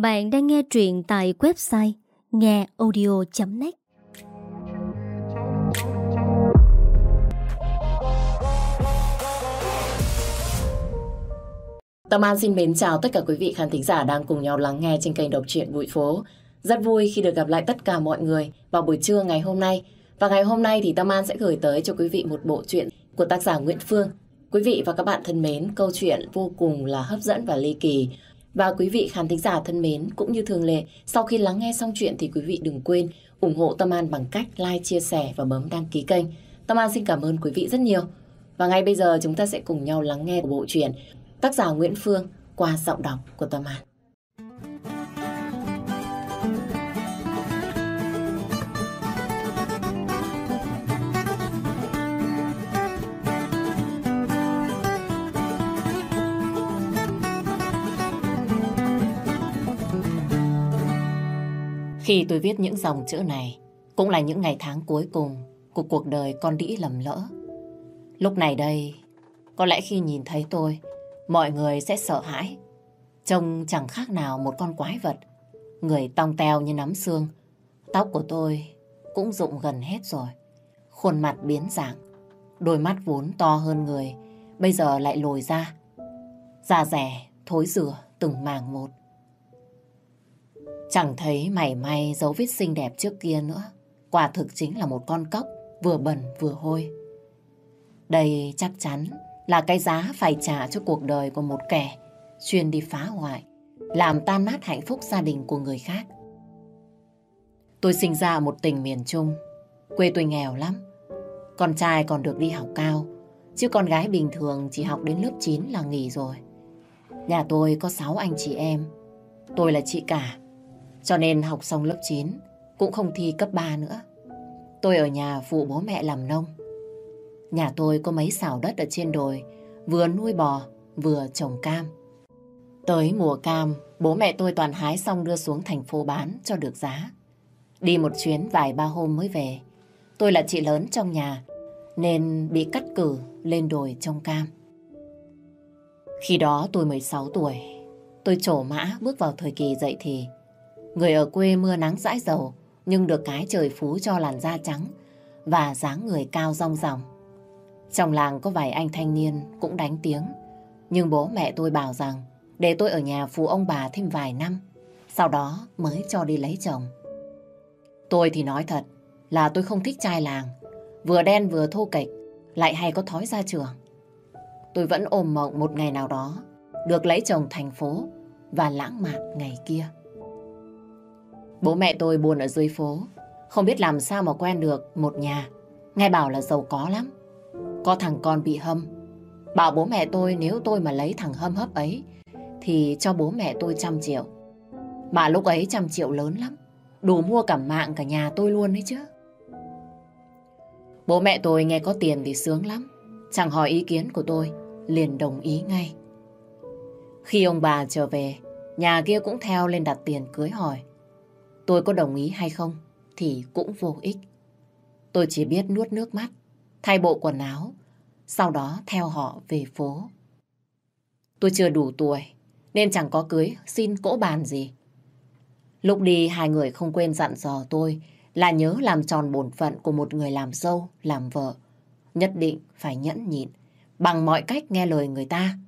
Bạn đang nghe truyện tại website ngheaudio.net Tâm An xin mến chào tất cả quý vị khán thính giả đang cùng nhau lắng nghe trên kênh đọc truyện Bụi Phố. Rất vui khi được gặp lại tất cả mọi người vào buổi trưa ngày hôm nay. Và ngày hôm nay thì Tâm An sẽ gửi tới cho quý vị một bộ truyện của tác giả Nguyễn Phương. Quý vị và các bạn thân mến, câu chuyện vô cùng là hấp dẫn và ly kỳ. Và quý vị khán thính giả thân mến, cũng như thường lệ, sau khi lắng nghe xong chuyện thì quý vị đừng quên ủng hộ Tâm An bằng cách like, chia sẻ và bấm đăng ký kênh. Tâm An xin cảm ơn quý vị rất nhiều. Và ngay bây giờ chúng ta sẽ cùng nhau lắng nghe bộ truyện tác giả Nguyễn Phương qua giọng đọc của Tâm An. Khi tôi viết những dòng chữ này, cũng là những ngày tháng cuối cùng của cuộc đời con đĩ lầm lỡ. Lúc này đây, có lẽ khi nhìn thấy tôi, mọi người sẽ sợ hãi. Trông chẳng khác nào một con quái vật, người tong teo như nắm xương. Tóc của tôi cũng rụng gần hết rồi. Khuôn mặt biến dạng, đôi mắt vốn to hơn người, bây giờ lại lồi ra. Da rẻ, thối rửa từng màng một. Chẳng thấy mảy may dấu vết xinh đẹp trước kia nữa. Quả thực chính là một con cốc, vừa bẩn vừa hôi. Đây chắc chắn là cái giá phải trả cho cuộc đời của một kẻ chuyên đi phá hoại, làm tan nát hạnh phúc gia đình của người khác. Tôi sinh ra ở một tỉnh miền Trung, quê tôi nghèo lắm. Con trai còn được đi học cao, chứ con gái bình thường chỉ học đến lớp 9 là nghỉ rồi. Nhà tôi có 6 anh chị em, tôi là chị cả, cho nên học xong lớp 9 cũng không thi cấp 3 nữa. Tôi ở nhà phụ bố mẹ làm nông. Nhà tôi có mấy xào đất ở trên đồi, vừa nuôi bò, vừa trồng cam. Tới mùa cam, bố mẹ tôi toàn hái xong đưa xuống thành phố bán cho được giá. Đi một chuyến vài ba hôm mới về. Tôi là chị lớn trong nhà, nên bị cắt cử lên đồi trồng cam. Khi đó tôi 16 tuổi, tôi trổ mã bước vào thời kỳ dậy thì. Người ở quê mưa nắng dãi dầu, nhưng được cái trời phú cho làn da trắng và dáng người cao rong ròng. Trong làng có vài anh thanh niên cũng đánh tiếng, nhưng bố mẹ tôi bảo rằng để tôi ở nhà phụ ông bà thêm vài năm, sau đó mới cho đi lấy chồng. Tôi thì nói thật là tôi không thích trai làng, vừa đen vừa thô kệch, lại hay có thói ra trường. Tôi vẫn ôm mộng một ngày nào đó được lấy chồng thành phố và lãng mạn ngày kia. Bố mẹ tôi buồn ở dưới phố, không biết làm sao mà quen được một nhà, nghe bảo là giàu có lắm. Có thằng con bị hâm. Bảo bố mẹ tôi nếu tôi mà lấy thằng hâm hấp ấy thì cho bố mẹ tôi trăm triệu. Mà lúc ấy trăm triệu lớn lắm. Đủ mua cả mạng cả nhà tôi luôn đấy chứ. Bố mẹ tôi nghe có tiền thì sướng lắm. Chẳng hỏi ý kiến của tôi, liền đồng ý ngay. Khi ông bà trở về, nhà kia cũng theo lên đặt tiền cưới hỏi. Tôi có đồng ý hay không thì cũng vô ích. Tôi chỉ biết nuốt nước mắt, thay bộ quần áo, sau đó theo họ về phố. Tôi chưa đủ tuổi, nên chẳng có cưới xin cỗ bàn gì. Lúc đi hai người không quên dặn dò tôi là nhớ làm tròn bổn phận của một người làm dâu, làm vợ. Nhất định phải nhẫn nhịn, bằng mọi cách nghe lời người ta.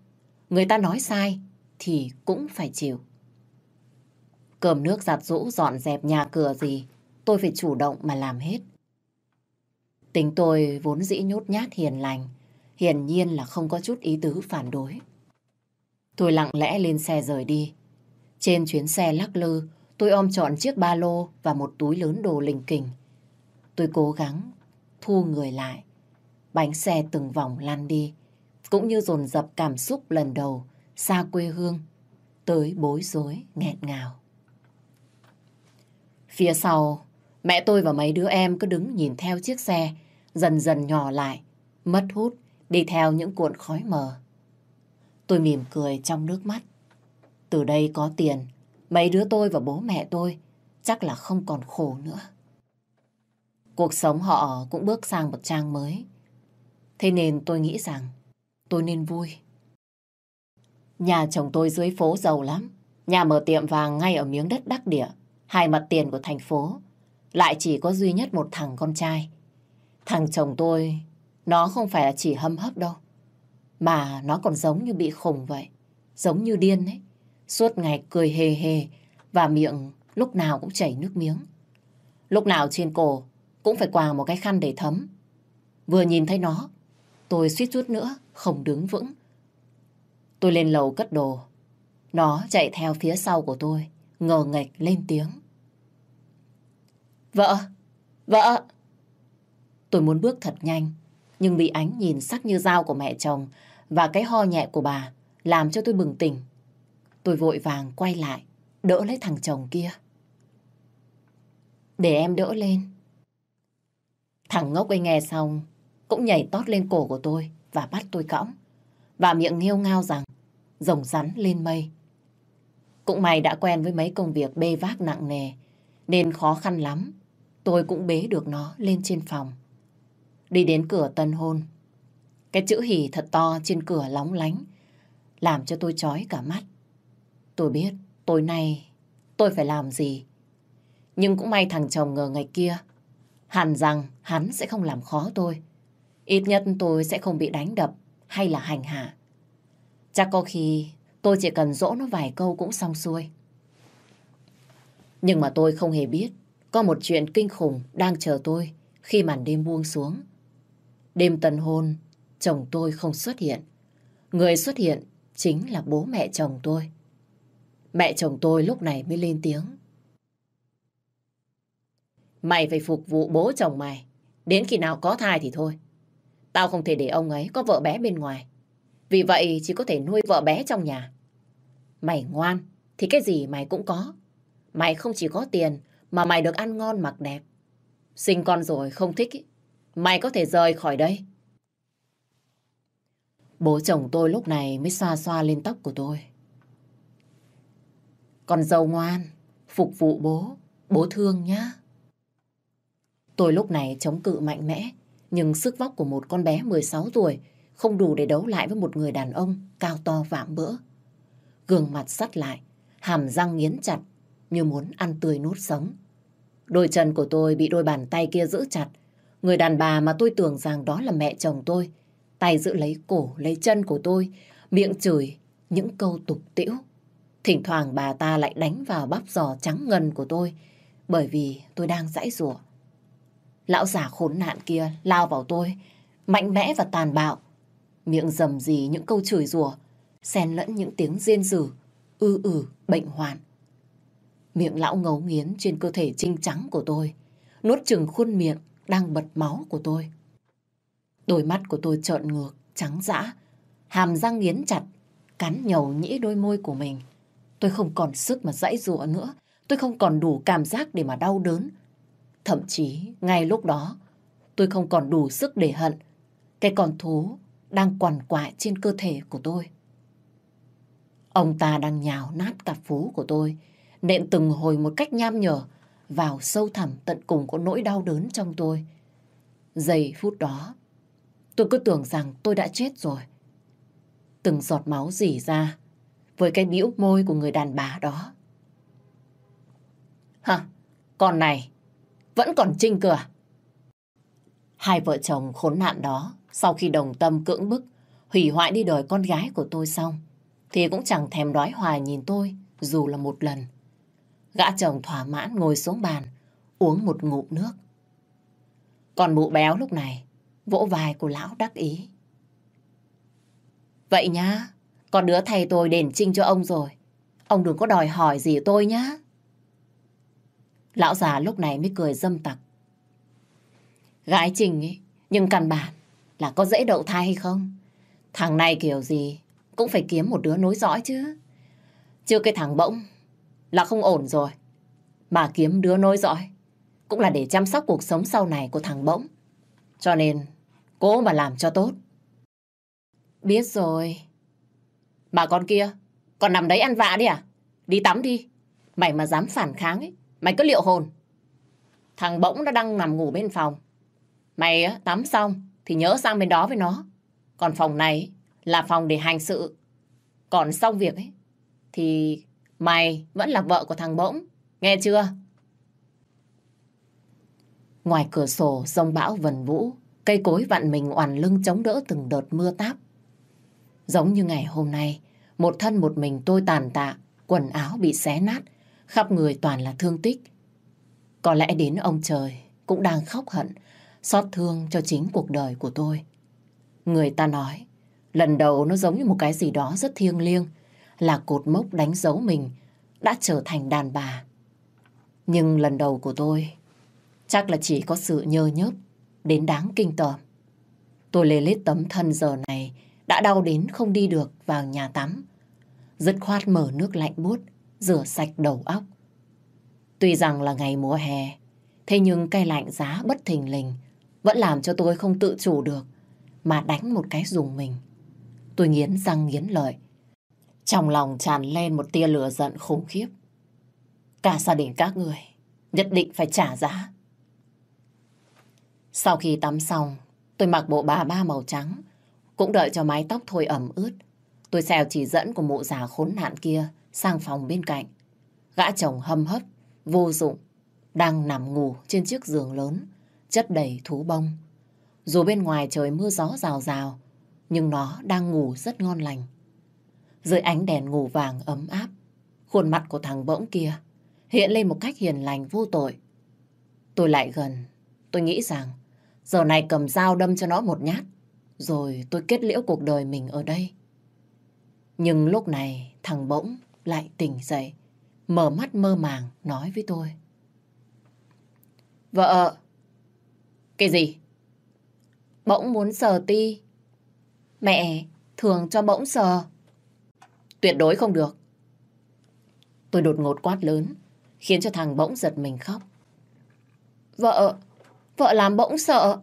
Người ta nói sai thì cũng phải chịu. Cơm nước giặt rũ dọn dẹp nhà cửa gì, tôi phải chủ động mà làm hết. Tính tôi vốn dĩ nhút nhát hiền lành, hiển nhiên là không có chút ý tứ phản đối. Tôi lặng lẽ lên xe rời đi. Trên chuyến xe lắc lư, tôi ôm trọn chiếc ba lô và một túi lớn đồ linh kình. Tôi cố gắng thu người lại. Bánh xe từng vòng lăn đi, cũng như dồn dập cảm xúc lần đầu xa quê hương, tới bối rối, nghẹn ngào. Phía sau, mẹ tôi và mấy đứa em cứ đứng nhìn theo chiếc xe, dần dần nhỏ lại, mất hút, đi theo những cuộn khói mờ. Tôi mỉm cười trong nước mắt. Từ đây có tiền, mấy đứa tôi và bố mẹ tôi chắc là không còn khổ nữa. Cuộc sống họ cũng bước sang một trang mới. Thế nên tôi nghĩ rằng tôi nên vui. Nhà chồng tôi dưới phố giàu lắm, Nhà mở tiệm vàng ngay ở miếng đất đắc địa, hai mặt tiền của thành phố. Lại chỉ có duy nhất một thằng con trai. Thằng chồng tôi, nó không phải là chỉ hâm hấp đâu. Mà nó còn giống như bị khùng vậy. Giống như điên ấy. Suốt ngày cười hề hề và miệng lúc nào cũng chảy nước miếng. Lúc nào trên cổ cũng phải quàng một cái khăn để thấm. Vừa nhìn thấy nó, tôi suýt chút nữa không đứng vững. Tôi lên lầu cất đồ. Nó chạy theo phía sau của tôi, ngờ nghệch lên tiếng. Vợ! Vợ! Tôi muốn bước thật nhanh, nhưng bị ánh nhìn sắc như dao của mẹ chồng và cái ho nhẹ của bà làm cho tôi bừng tỉnh. Tôi vội vàng quay lại, đỡ lấy thằng chồng kia. Để em đỡ lên. Thằng ngốc ấy nghe xong, cũng nhảy tót lên cổ của tôi và bắt tôi cõng. Và miệng nghêu ngao rằng, rồng rắn lên mây. Cũng may đã quen với mấy công việc bê vác nặng nề, nên khó khăn lắm. Tôi cũng bế được nó lên trên phòng. Đi đến cửa tân hôn. Cái chữ hỉ thật to trên cửa lóng lánh, làm cho tôi chói cả mắt. Tôi biết tối nay tôi phải làm gì. Nhưng cũng may thằng chồng ngờ ngày kia hẳn rằng hắn sẽ không làm khó tôi. Ít nhất tôi sẽ không bị đánh đập hay là hành hạ. Chắc có khi tôi chỉ cần dỗ nó vài câu cũng xong xuôi. Nhưng mà tôi không hề biết có một chuyện kinh khủng đang chờ tôi khi màn đêm buông xuống. Đêm tân hôn, chồng tôi không xuất hiện. Người xuất hiện chính là bố mẹ chồng tôi. Mẹ chồng tôi lúc này mới lên tiếng. Mày phải phục vụ bố chồng mày. Đến khi nào có thai thì thôi. Tao không thể để ông ấy có vợ bé bên ngoài. Vì vậy chỉ có thể nuôi vợ bé trong nhà. Mày ngoan thì cái gì mày cũng có. Mày không chỉ có tiền mà mày được ăn ngon mặc đẹp. Sinh con rồi không thích ý. Mày có thể rời khỏi đây. Bố chồng tôi lúc này mới xoa xoa lên tóc của tôi. Con dâu ngoan, phục vụ bố, bố thương nhá. Tôi lúc này chống cự mạnh mẽ, nhưng sức vóc của một con bé 16 tuổi không đủ để đấu lại với một người đàn ông cao to vạm bỡ. Gương mặt sắt lại, hàm răng nghiến chặt như muốn ăn tươi nuốt sống. Đôi chân của tôi bị đôi bàn tay kia giữ chặt. Người đàn bà mà tôi tưởng rằng đó là mẹ chồng tôi. Tay giữ lấy cổ, lấy chân của tôi, miệng chửi những câu tục tiễu. Thỉnh thoảng bà ta lại đánh vào bắp giò trắng ngần của tôi bởi vì tôi đang dãy rủa. Lão già khốn nạn kia lao vào tôi, mạnh mẽ và tàn bạo. Miệng rầm rì những câu chửi rủa, xen lẫn những tiếng rên rử, ư ử, bệnh hoạn. Miệng lão ngấu nghiến trên cơ thể trinh trắng của tôi, nuốt chừng khuôn miệng đang bật máu của tôi. Đôi mắt của tôi trợn ngược, trắng dã, hàm răng nghiến chặt, cắn nhầu nhĩ đôi môi của mình. Tôi không còn sức mà dãy dụa nữa, tôi không còn đủ cảm giác để mà đau đớn. Thậm chí, ngay lúc đó, tôi không còn đủ sức để hận cái con thú đang quằn quại trên cơ thể của tôi. Ông ta đang nhào nát cặp phú của tôi, nện từng hồi một cách nham nhở vào sâu thẳm tận cùng của nỗi đau đớn trong tôi. Giây phút đó, tôi cứ tưởng rằng tôi đã chết rồi. Từng giọt máu rỉ ra với cái bĩu môi của người đàn bà đó. Hả? Con này vẫn còn trinh cửa. À? Hai vợ chồng khốn nạn đó sau khi đồng tâm cưỡng bức hủy hoại đi đời con gái của tôi xong thì cũng chẳng thèm đói hoài nhìn tôi dù là một lần. Gã chồng thỏa mãn ngồi xuống bàn, uống một ngụm nước. Còn mụ béo lúc này, vỗ vai của lão đắc ý. Vậy nhá, con đứa thầy tôi đền trinh cho ông rồi. Ông đừng có đòi hỏi gì tôi nhá. Lão già lúc này mới cười dâm tặc. Gái trình ấy, nhưng căn bản là có dễ đậu thai hay không? Thằng này kiểu gì cũng phải kiếm một đứa nối dõi chứ. Chưa cái thằng bỗng là không ổn rồi. Mà kiếm đứa nối dõi cũng là để chăm sóc cuộc sống sau này của thằng bỗng. Cho nên cố mà làm cho tốt. Biết rồi. Mà con kia, còn nằm đấy ăn vạ đi à? Đi tắm đi. Mày mà dám phản kháng ấy, mày cứ liệu hồn. Thằng bỗng nó đang nằm ngủ bên phòng. Mày á, tắm xong thì nhớ sang bên đó với nó. Còn phòng này là phòng để hành sự. Còn xong việc ấy thì Mày vẫn là vợ của thằng Bỗng, nghe chưa? Ngoài cửa sổ, sông bão vần vũ, cây cối vặn mình oằn lưng chống đỡ từng đợt mưa táp. Giống như ngày hôm nay, một thân một mình tôi tàn tạ, quần áo bị xé nát, khắp người toàn là thương tích. Có lẽ đến ông trời cũng đang khóc hận, xót thương cho chính cuộc đời của tôi. Người ta nói, lần đầu nó giống như một cái gì đó rất thiêng liêng, là cột mốc đánh dấu mình đã trở thành đàn bà. Nhưng lần đầu của tôi chắc là chỉ có sự nhơ nhớp đến đáng kinh tởm. Tôi lê lết tấm thân giờ này đã đau đến không đi được vào nhà tắm. Dứt khoát mở nước lạnh buốt, rửa sạch đầu óc. Tuy rằng là ngày mùa hè, thế nhưng cây lạnh giá bất thình lình vẫn làm cho tôi không tự chủ được mà đánh một cái dùng mình. Tôi nghiến răng nghiến lợi. Trong lòng tràn lên một tia lửa giận khủng khiếp. Cả gia đình các người nhất định phải trả giá. Sau khi tắm xong, tôi mặc bộ bà ba màu trắng, cũng đợi cho mái tóc thôi ẩm ướt. Tôi xèo chỉ dẫn của mụ già khốn nạn kia sang phòng bên cạnh. Gã chồng hâm hấp, vô dụng, đang nằm ngủ trên chiếc giường lớn, chất đầy thú bông. Dù bên ngoài trời mưa gió rào rào, nhưng nó đang ngủ rất ngon lành. Dưới ánh đèn ngủ vàng ấm áp, khuôn mặt của thằng bỗng kia hiện lên một cách hiền lành vô tội. Tôi lại gần, tôi nghĩ rằng giờ này cầm dao đâm cho nó một nhát, rồi tôi kết liễu cuộc đời mình ở đây. Nhưng lúc này thằng bỗng lại tỉnh dậy, mở mắt mơ màng nói với tôi. Vợ! Cái gì? Bỗng muốn sờ ti. Mẹ thường cho bỗng sờ. Tuyệt đối không được. Tôi đột ngột quát lớn, khiến cho thằng bỗng giật mình khóc. Vợ, vợ làm bỗng sợ.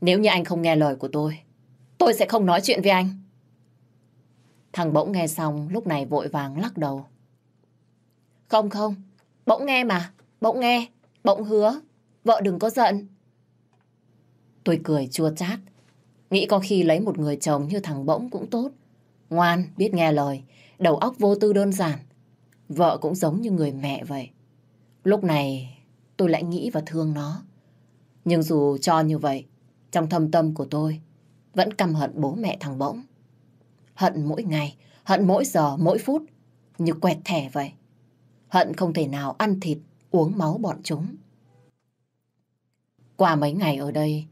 Nếu như anh không nghe lời của tôi, tôi sẽ không nói chuyện với anh. Thằng bỗng nghe xong lúc này vội vàng lắc đầu. Không không, bỗng nghe mà, bỗng nghe, bỗng hứa, vợ đừng có giận. Tôi cười chua chát, nghĩ có khi lấy một người chồng như thằng bỗng cũng tốt. Ngoan, biết nghe lời, đầu óc vô tư đơn giản. Vợ cũng giống như người mẹ vậy. Lúc này tôi lại nghĩ và thương nó. Nhưng dù cho như vậy, trong thâm tâm của tôi vẫn căm hận bố mẹ thằng bỗng. Hận mỗi ngày, hận mỗi giờ, mỗi phút, như quẹt thẻ vậy. Hận không thể nào ăn thịt, uống máu bọn chúng. Qua mấy ngày ở đây,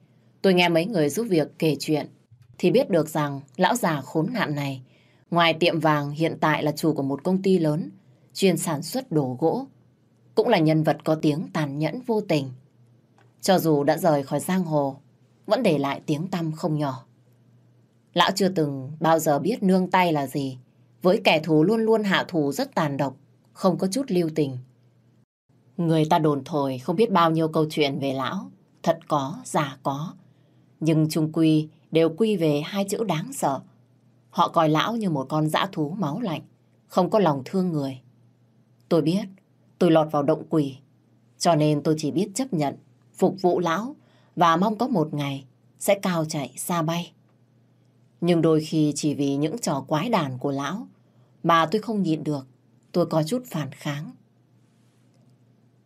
tôi nghe mấy người giúp việc kể chuyện, thì biết được rằng lão già khốn nạn này, ngoài tiệm vàng hiện tại là chủ của một công ty lớn, chuyên sản xuất đồ gỗ, cũng là nhân vật có tiếng tàn nhẫn vô tình. Cho dù đã rời khỏi giang hồ, vẫn để lại tiếng tăm không nhỏ. Lão chưa từng bao giờ biết nương tay là gì. Với kẻ thù luôn luôn hạ thù rất tàn độc, không có chút lưu tình. Người ta đồn thổi không biết bao nhiêu câu chuyện về lão. Thật có, giả có. Nhưng chung quy đều quy về hai chữ đáng sợ. Họ coi lão như một con dã thú máu lạnh, không có lòng thương người. Tôi biết, tôi lọt vào động quỷ, cho nên tôi chỉ biết chấp nhận, phục vụ lão và mong có một ngày sẽ cao chạy xa bay. Nhưng đôi khi chỉ vì những trò quái đàn của lão mà tôi không nhịn được, tôi có chút phản kháng.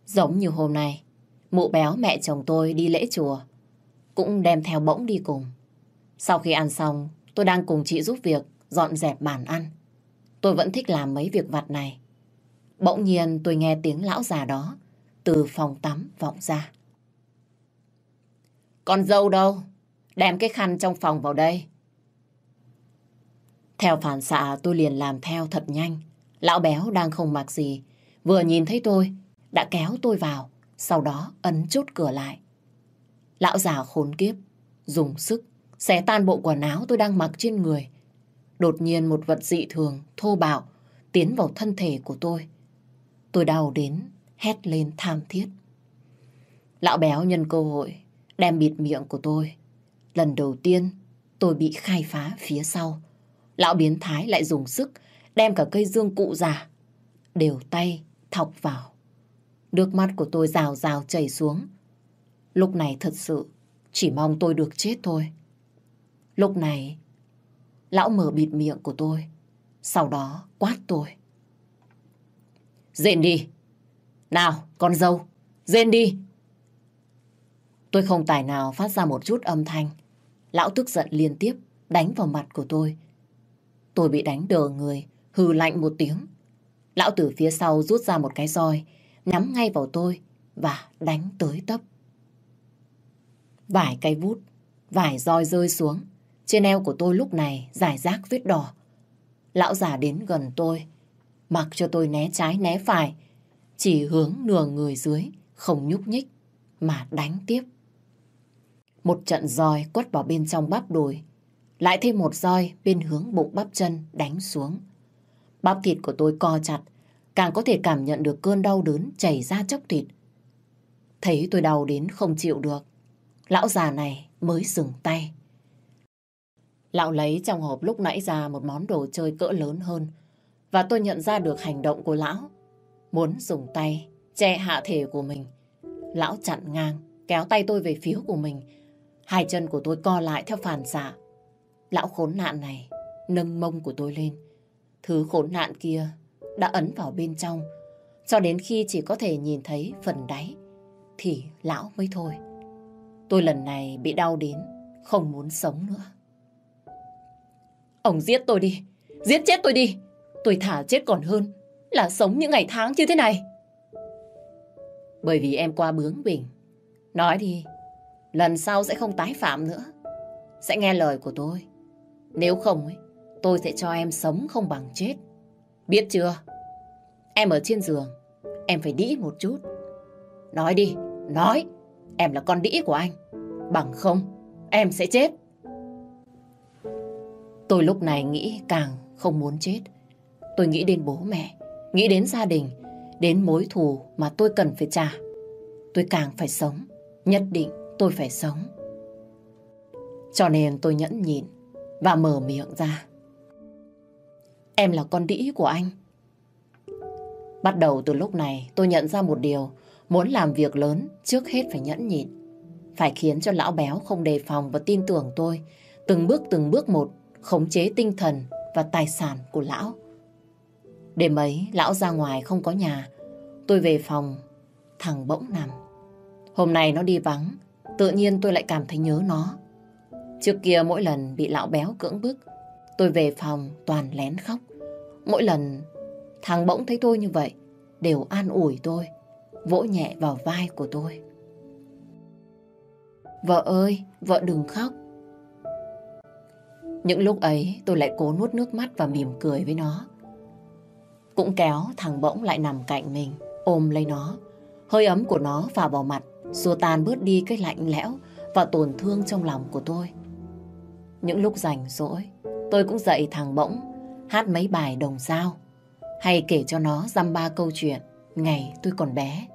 Giống như hôm nay, mụ béo mẹ chồng tôi đi lễ chùa, cũng đem theo bỗng đi cùng. Sau khi ăn xong, tôi đang cùng chị giúp việc dọn dẹp bàn ăn. Tôi vẫn thích làm mấy việc vặt này. Bỗng nhiên tôi nghe tiếng lão già đó từ phòng tắm vọng ra. Con dâu đâu? Đem cái khăn trong phòng vào đây. Theo phản xạ tôi liền làm theo thật nhanh. Lão béo đang không mặc gì. Vừa nhìn thấy tôi, đã kéo tôi vào, sau đó ấn chốt cửa lại. Lão già khốn kiếp, dùng sức, xé tan bộ quần áo tôi đang mặc trên người. Đột nhiên một vật dị thường, thô bạo, tiến vào thân thể của tôi. Tôi đau đến, hét lên tham thiết. Lão béo nhân cơ hội, đem bịt miệng của tôi. Lần đầu tiên, tôi bị khai phá phía sau. Lão biến thái lại dùng sức đem cả cây dương cụ già đều tay thọc vào. Nước mắt của tôi rào rào chảy xuống. Lúc này thật sự chỉ mong tôi được chết thôi. Lúc này lão mở bịt miệng của tôi, sau đó quát tôi. "dên đi. Nào, con dâu, dên đi. Tôi không tài nào phát ra một chút âm thanh. Lão tức giận liên tiếp, đánh vào mặt của tôi. Tôi bị đánh đờ người, hừ lạnh một tiếng. Lão từ phía sau rút ra một cái roi, nhắm ngay vào tôi và đánh tới tấp. Vài cây vút, vài roi rơi xuống. Trên eo của tôi lúc này giải rác vết đỏ. Lão già đến gần tôi, mặc cho tôi né trái né phải, chỉ hướng nửa người dưới, không nhúc nhích, mà đánh tiếp. Một trận roi quất vào bên trong bắp đùi, lại thêm một roi bên hướng bụng bắp chân đánh xuống. Bắp thịt của tôi co chặt, càng có thể cảm nhận được cơn đau đớn chảy ra chóc thịt. Thấy tôi đau đến không chịu được, lão già này mới dừng tay. Lão lấy trong hộp lúc nãy ra một món đồ chơi cỡ lớn hơn và tôi nhận ra được hành động của lão. Muốn dùng tay che hạ thể của mình. Lão chặn ngang, kéo tay tôi về phía của mình. Hai chân của tôi co lại theo phản xạ. Lão khốn nạn này nâng mông của tôi lên. Thứ khốn nạn kia đã ấn vào bên trong cho đến khi chỉ có thể nhìn thấy phần đáy thì lão mới thôi. Tôi lần này bị đau đến không muốn sống nữa. Ông giết tôi đi, giết chết tôi đi. Tôi thả chết còn hơn là sống những ngày tháng như thế này. Bởi vì em qua bướng bỉnh. Nói đi, lần sau sẽ không tái phạm nữa. Sẽ nghe lời của tôi. Nếu không, ấy, tôi sẽ cho em sống không bằng chết. Biết chưa? Em ở trên giường, em phải đĩ một chút. Nói đi, nói, em là con đĩ của anh. Bằng không, em sẽ chết. Tôi lúc này nghĩ càng không muốn chết. Tôi nghĩ đến bố mẹ, nghĩ đến gia đình, đến mối thù mà tôi cần phải trả. Tôi càng phải sống, nhất định tôi phải sống. Cho nên tôi nhẫn nhịn và mở miệng ra. Em là con đĩ của anh. Bắt đầu từ lúc này tôi nhận ra một điều, muốn làm việc lớn trước hết phải nhẫn nhịn. Phải khiến cho lão béo không đề phòng và tin tưởng tôi, từng bước từng bước một, khống chế tinh thần và tài sản của lão. Đêm ấy, lão ra ngoài không có nhà. Tôi về phòng, thằng bỗng nằm. Hôm nay nó đi vắng, tự nhiên tôi lại cảm thấy nhớ nó. Trước kia mỗi lần bị lão béo cưỡng bức, tôi về phòng toàn lén khóc. Mỗi lần thằng bỗng thấy tôi như vậy, đều an ủi tôi, vỗ nhẹ vào vai của tôi. Vợ ơi, vợ đừng khóc. Những lúc ấy tôi lại cố nuốt nước mắt và mỉm cười với nó. Cũng kéo thằng bỗng lại nằm cạnh mình, ôm lấy nó. Hơi ấm của nó phả vào mặt, xua tan bớt đi cái lạnh lẽo và tổn thương trong lòng của tôi. Những lúc rảnh rỗi, tôi cũng dạy thằng bỗng hát mấy bài đồng dao hay kể cho nó dăm ba câu chuyện ngày tôi còn bé.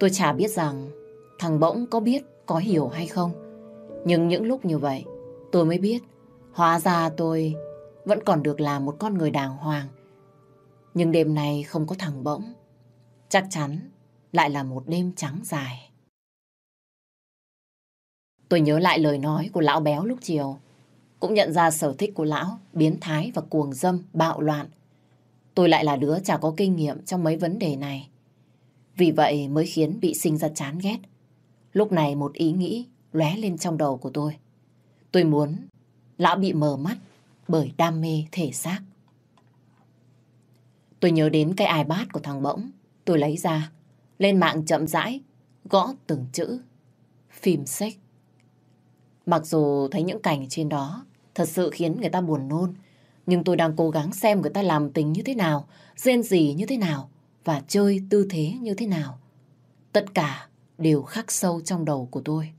Tôi chả biết rằng thằng bỗng có biết, có hiểu hay không. Nhưng những lúc như vậy, tôi mới biết hóa ra tôi vẫn còn được làm một con người đàng hoàng nhưng đêm này không có thằng bỗng. Chắc chắn lại là một đêm trắng dài. Tôi nhớ lại lời nói của lão béo lúc chiều. Cũng nhận ra sở thích của lão, biến thái và cuồng dâm, bạo loạn. Tôi lại là đứa chả có kinh nghiệm trong mấy vấn đề này. Vì vậy mới khiến bị sinh ra chán ghét. Lúc này một ý nghĩ lóe lên trong đầu của tôi. Tôi muốn lão bị mờ mắt bởi đam mê thể xác. Tôi nhớ đến cái iPad của thằng Bỗng. Tôi lấy ra, lên mạng chậm rãi, gõ từng chữ. Phim sách. Mặc dù thấy những cảnh trên đó thật sự khiến người ta buồn nôn, nhưng tôi đang cố gắng xem người ta làm tình như thế nào, rên gì như thế nào và chơi tư thế như thế nào. Tất cả đều khắc sâu trong đầu của tôi.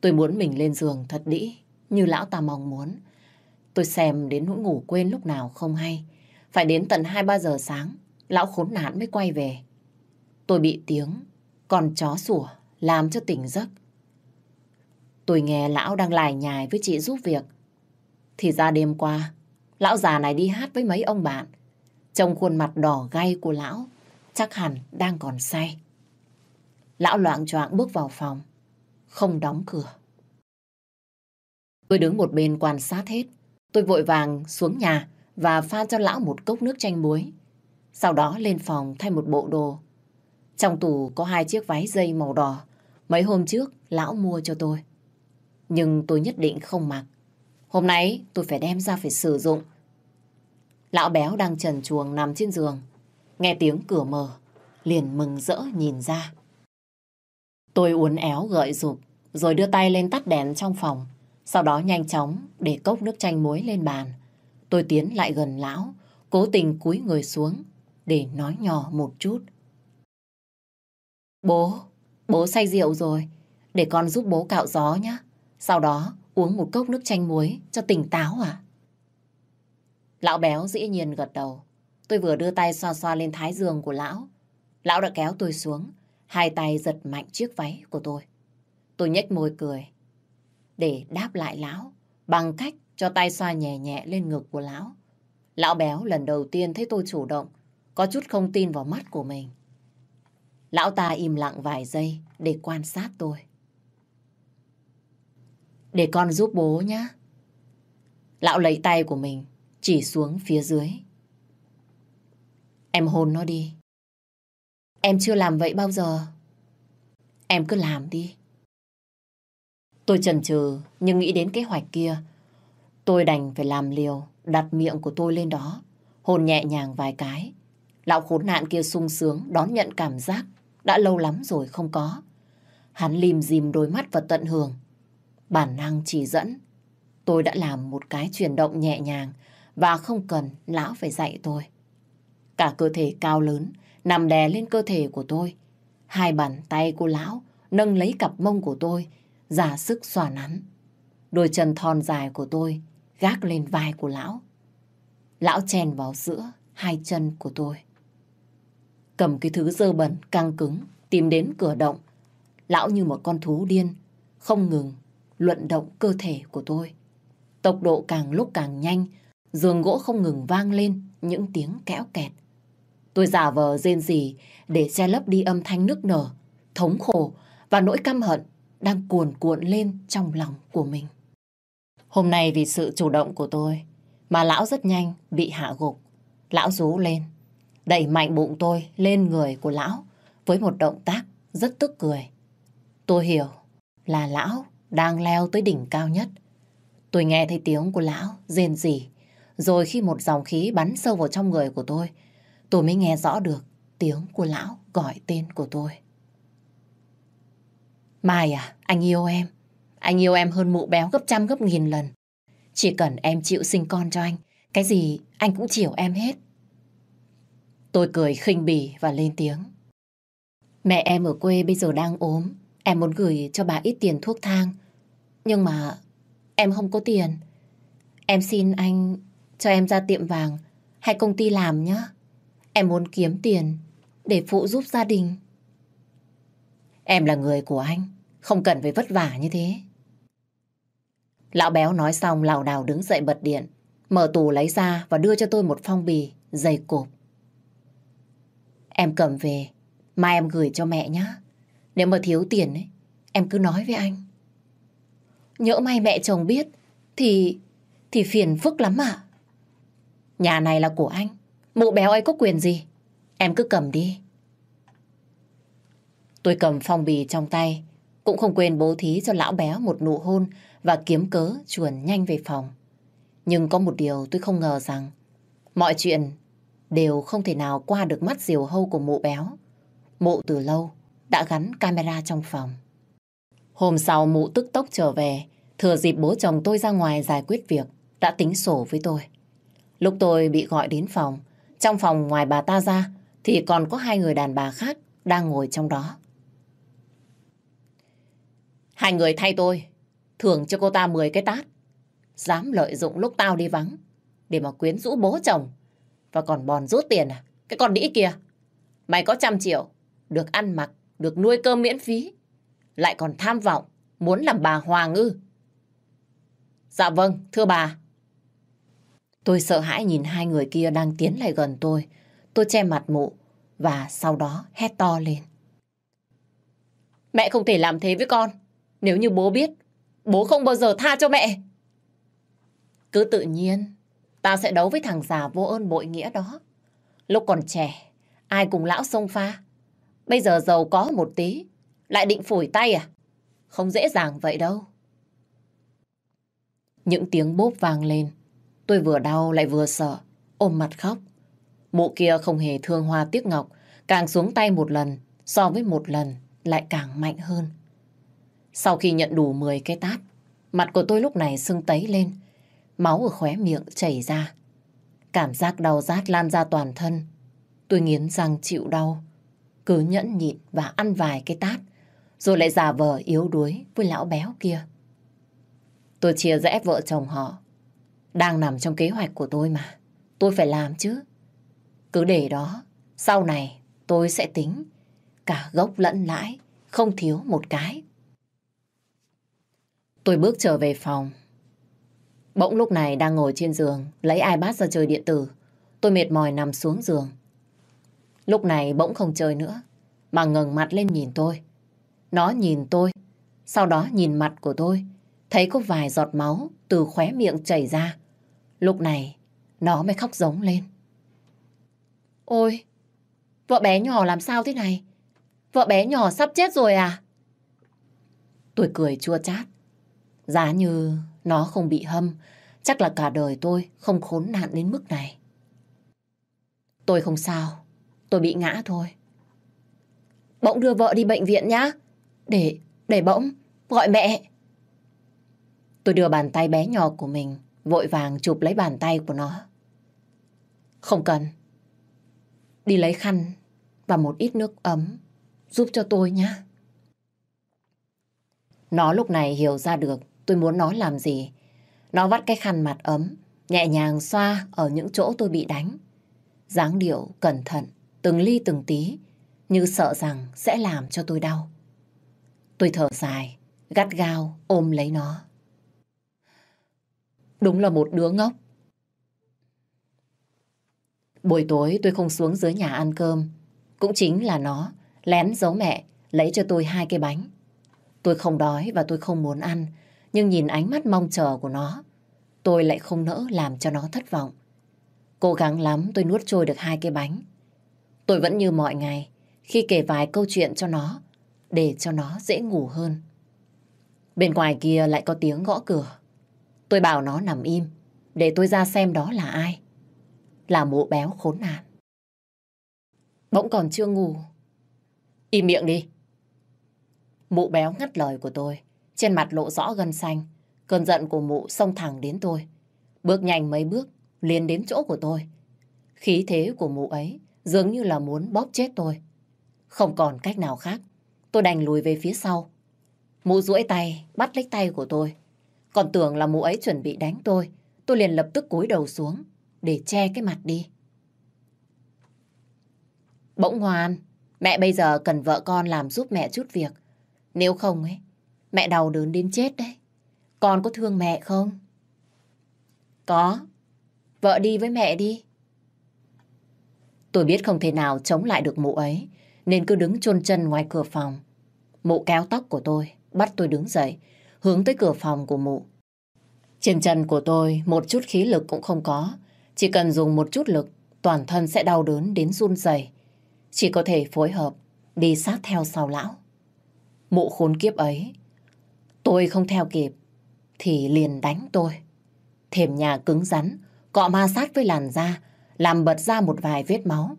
Tôi muốn mình lên giường thật đĩ, như lão ta mong muốn. Tôi xem đến nỗi ngủ quên lúc nào không hay. Phải đến tận 2-3 giờ sáng, lão khốn nạn mới quay về. Tôi bị tiếng, còn chó sủa, làm cho tỉnh giấc. Tôi nghe lão đang lải nhài với chị giúp việc. Thì ra đêm qua, lão già này đi hát với mấy ông bạn. Trong khuôn mặt đỏ gay của lão, chắc hẳn đang còn say. Lão loạn choạng bước vào phòng, không đóng cửa. Tôi đứng một bên quan sát hết. Tôi vội vàng xuống nhà và pha cho lão một cốc nước chanh muối. Sau đó lên phòng thay một bộ đồ. Trong tủ có hai chiếc váy dây màu đỏ. Mấy hôm trước lão mua cho tôi. Nhưng tôi nhất định không mặc. Hôm nay tôi phải đem ra phải sử dụng. Lão béo đang trần chuồng nằm trên giường. Nghe tiếng cửa mở, liền mừng rỡ nhìn ra. Tôi uốn éo gợi dục, rồi đưa tay lên tắt đèn trong phòng. Sau đó nhanh chóng để cốc nước chanh muối lên bàn. Tôi tiến lại gần lão, cố tình cúi người xuống để nói nhỏ một chút. Bố, bố say rượu rồi, để con giúp bố cạo gió nhé. Sau đó uống một cốc nước chanh muối cho tỉnh táo à? Lão béo dĩ nhiên gật đầu. Tôi vừa đưa tay xoa xoa lên thái dương của lão. Lão đã kéo tôi xuống, hai tay giật mạnh chiếc váy của tôi. Tôi nhếch môi cười, để đáp lại lão bằng cách cho tay xoa nhẹ nhẹ lên ngực của lão. Lão béo lần đầu tiên thấy tôi chủ động, có chút không tin vào mắt của mình. Lão ta im lặng vài giây để quan sát tôi. Để con giúp bố nhé. Lão lấy tay của mình chỉ xuống phía dưới. Em hôn nó đi. Em chưa làm vậy bao giờ. Em cứ làm đi. Tôi chần chừ nhưng nghĩ đến kế hoạch kia. Tôi đành phải làm liều, đặt miệng của tôi lên đó, hôn nhẹ nhàng vài cái. Lão khốn nạn kia sung sướng đón nhận cảm giác đã lâu lắm rồi không có. Hắn lim dìm đôi mắt và tận hưởng. Bản năng chỉ dẫn. Tôi đã làm một cái chuyển động nhẹ nhàng và không cần lão phải dạy tôi. Cả cơ thể cao lớn nằm đè lên cơ thể của tôi. Hai bàn tay của lão nâng lấy cặp mông của tôi, giả sức xòa nắn. Đôi chân thon dài của tôi gác lên vai của lão. Lão chèn vào giữa hai chân của tôi. Cầm cái thứ dơ bẩn, căng cứng, tìm đến cửa động. Lão như một con thú điên, không ngừng luận động cơ thể của tôi. Tốc độ càng lúc càng nhanh, giường gỗ không ngừng vang lên những tiếng kẽo kẹt. Tôi giả vờ rên rỉ để che lấp đi âm thanh nức nở, thống khổ và nỗi căm hận đang cuồn cuộn lên trong lòng của mình. Hôm nay vì sự chủ động của tôi mà lão rất nhanh bị hạ gục. Lão rú lên, đẩy mạnh bụng tôi lên người của lão với một động tác rất tức cười. Tôi hiểu là lão đang leo tới đỉnh cao nhất. Tôi nghe thấy tiếng của lão rên rỉ, rồi khi một dòng khí bắn sâu vào trong người của tôi, tôi mới nghe rõ được tiếng của lão gọi tên của tôi. Mai à, anh yêu em. Anh yêu em hơn mụ béo gấp trăm gấp nghìn lần. Chỉ cần em chịu sinh con cho anh, cái gì anh cũng chiều em hết. Tôi cười khinh bỉ và lên tiếng. Mẹ em ở quê bây giờ đang ốm, em muốn gửi cho bà ít tiền thuốc thang. Nhưng mà em không có tiền. Em xin anh cho em ra tiệm vàng hay công ty làm nhé. Em muốn kiếm tiền để phụ giúp gia đình. Em là người của anh, không cần phải vất vả như thế. Lão béo nói xong lảo đảo đứng dậy bật điện, mở tủ lấy ra và đưa cho tôi một phong bì dày cộp. Em cầm về, mai em gửi cho mẹ nhé. Nếu mà thiếu tiền ấy, em cứ nói với anh. Nhỡ may mẹ chồng biết, thì... thì phiền phức lắm ạ. Nhà này là của anh, mụ béo ấy có quyền gì? Em cứ cầm đi. Tôi cầm phong bì trong tay, cũng không quên bố thí cho lão béo một nụ hôn và kiếm cớ chuồn nhanh về phòng. Nhưng có một điều tôi không ngờ rằng mọi chuyện đều không thể nào qua được mắt diều hâu của mụ béo. Mụ từ lâu đã gắn camera trong phòng. Hôm sau mụ tức tốc trở về, thừa dịp bố chồng tôi ra ngoài giải quyết việc, đã tính sổ với tôi. Lúc tôi bị gọi đến phòng, trong phòng ngoài bà ta ra thì còn có hai người đàn bà khác đang ngồi trong đó. Hai người thay tôi, thưởng cho cô ta 10 cái tát. Dám lợi dụng lúc tao đi vắng để mà quyến rũ bố chồng và còn bòn rút tiền à? Cái con đĩ kia. Mày có trăm triệu, được ăn mặc, được nuôi cơm miễn phí. Lại còn tham vọng, muốn làm bà Hoàng ư. Dạ vâng, thưa bà. Tôi sợ hãi nhìn hai người kia đang tiến lại gần tôi. Tôi che mặt mụ và sau đó hét to lên. Mẹ không thể làm thế với con. Nếu như bố biết, bố không bao giờ tha cho mẹ. Cứ tự nhiên, tao sẽ đấu với thằng già vô ơn bội nghĩa đó. Lúc còn trẻ, ai cùng lão sông pha. Bây giờ giàu có một tí, lại định phủi tay à? Không dễ dàng vậy đâu. Những tiếng bốp vang lên. Tôi vừa đau lại vừa sợ, ôm mặt khóc. Mụ kia không hề thương hoa tiếc ngọc, càng xuống tay một lần, so với một lần lại càng mạnh hơn. Sau khi nhận đủ 10 cái tát, mặt của tôi lúc này sưng tấy lên, máu ở khóe miệng chảy ra. Cảm giác đau rát lan ra toàn thân. Tôi nghiến răng chịu đau, cứ nhẫn nhịn và ăn vài cái tát, rồi lại giả vờ yếu đuối với lão béo kia. Tôi chia rẽ vợ chồng họ. Đang nằm trong kế hoạch của tôi mà. Tôi phải làm chứ. Cứ để đó, sau này tôi sẽ tính. Cả gốc lẫn lãi, không thiếu một cái. Tôi bước trở về phòng. Bỗng lúc này đang ngồi trên giường, lấy iPad ra chơi điện tử. Tôi mệt mỏi nằm xuống giường. Lúc này bỗng không chơi nữa, mà ngẩng mặt lên nhìn tôi. Nó nhìn tôi, sau đó nhìn mặt của tôi, thấy có vài giọt máu từ khóe miệng chảy ra. Lúc này, nó mới khóc giống lên. Ôi, vợ bé nhỏ làm sao thế này? Vợ bé nhỏ sắp chết rồi à? Tôi cười chua chát. Giá như nó không bị hâm, chắc là cả đời tôi không khốn nạn đến mức này. Tôi không sao, tôi bị ngã thôi. Bỗng đưa vợ đi bệnh viện nhá. Để, để bỗng, gọi mẹ. Tôi đưa bàn tay bé nhỏ của mình, vội vàng chụp lấy bàn tay của nó. Không cần. Đi lấy khăn và một ít nước ấm, giúp cho tôi nhé. Nó lúc này hiểu ra được tôi muốn nó làm gì. Nó vắt cái khăn mặt ấm, nhẹ nhàng xoa ở những chỗ tôi bị đánh. dáng điệu cẩn thận, từng ly từng tí, như sợ rằng sẽ làm cho tôi đau. Tôi thở dài, gắt gao ôm lấy nó. Đúng là một đứa ngốc. Buổi tối tôi không xuống dưới nhà ăn cơm. Cũng chính là nó lén giấu mẹ lấy cho tôi hai cái bánh. Tôi không đói và tôi không muốn ăn. Nhưng nhìn ánh mắt mong chờ của nó, tôi lại không nỡ làm cho nó thất vọng. Cố gắng lắm tôi nuốt trôi được hai cái bánh. Tôi vẫn như mọi ngày, khi kể vài câu chuyện cho nó, để cho nó dễ ngủ hơn. Bên ngoài kia lại có tiếng gõ cửa. Tôi bảo nó nằm im, để tôi ra xem đó là ai. Là mụ béo khốn nạn. Bỗng còn chưa ngủ. Im miệng đi. Mụ béo ngắt lời của tôi. Trên mặt lộ rõ gân xanh. Cơn giận của mụ xông thẳng đến tôi. Bước nhanh mấy bước, liền đến chỗ của tôi. Khí thế của mụ ấy dường như là muốn bóp chết tôi. Không còn cách nào khác. Tôi đành lùi về phía sau. Mụ duỗi tay, bắt lấy tay của tôi. Còn tưởng là mụ ấy chuẩn bị đánh tôi. Tôi liền lập tức cúi đầu xuống để che cái mặt đi. Bỗng ngoan mẹ bây giờ cần vợ con làm giúp mẹ chút việc. Nếu không ấy, mẹ đau đớn đến chết đấy. Con có thương mẹ không? Có. Vợ đi với mẹ đi. Tôi biết không thể nào chống lại được mụ ấy, nên cứ đứng chôn chân ngoài cửa phòng. Mụ kéo tóc của tôi, bắt tôi đứng dậy, hướng tới cửa phòng của mụ. Trên chân của tôi một chút khí lực cũng không có. Chỉ cần dùng một chút lực, toàn thân sẽ đau đớn đến run rẩy. Chỉ có thể phối hợp, đi sát theo sau lão. Mụ khốn kiếp ấy, tôi không theo kịp, thì liền đánh tôi. Thềm nhà cứng rắn, cọ ma sát với làn da, làm bật ra một vài vết máu.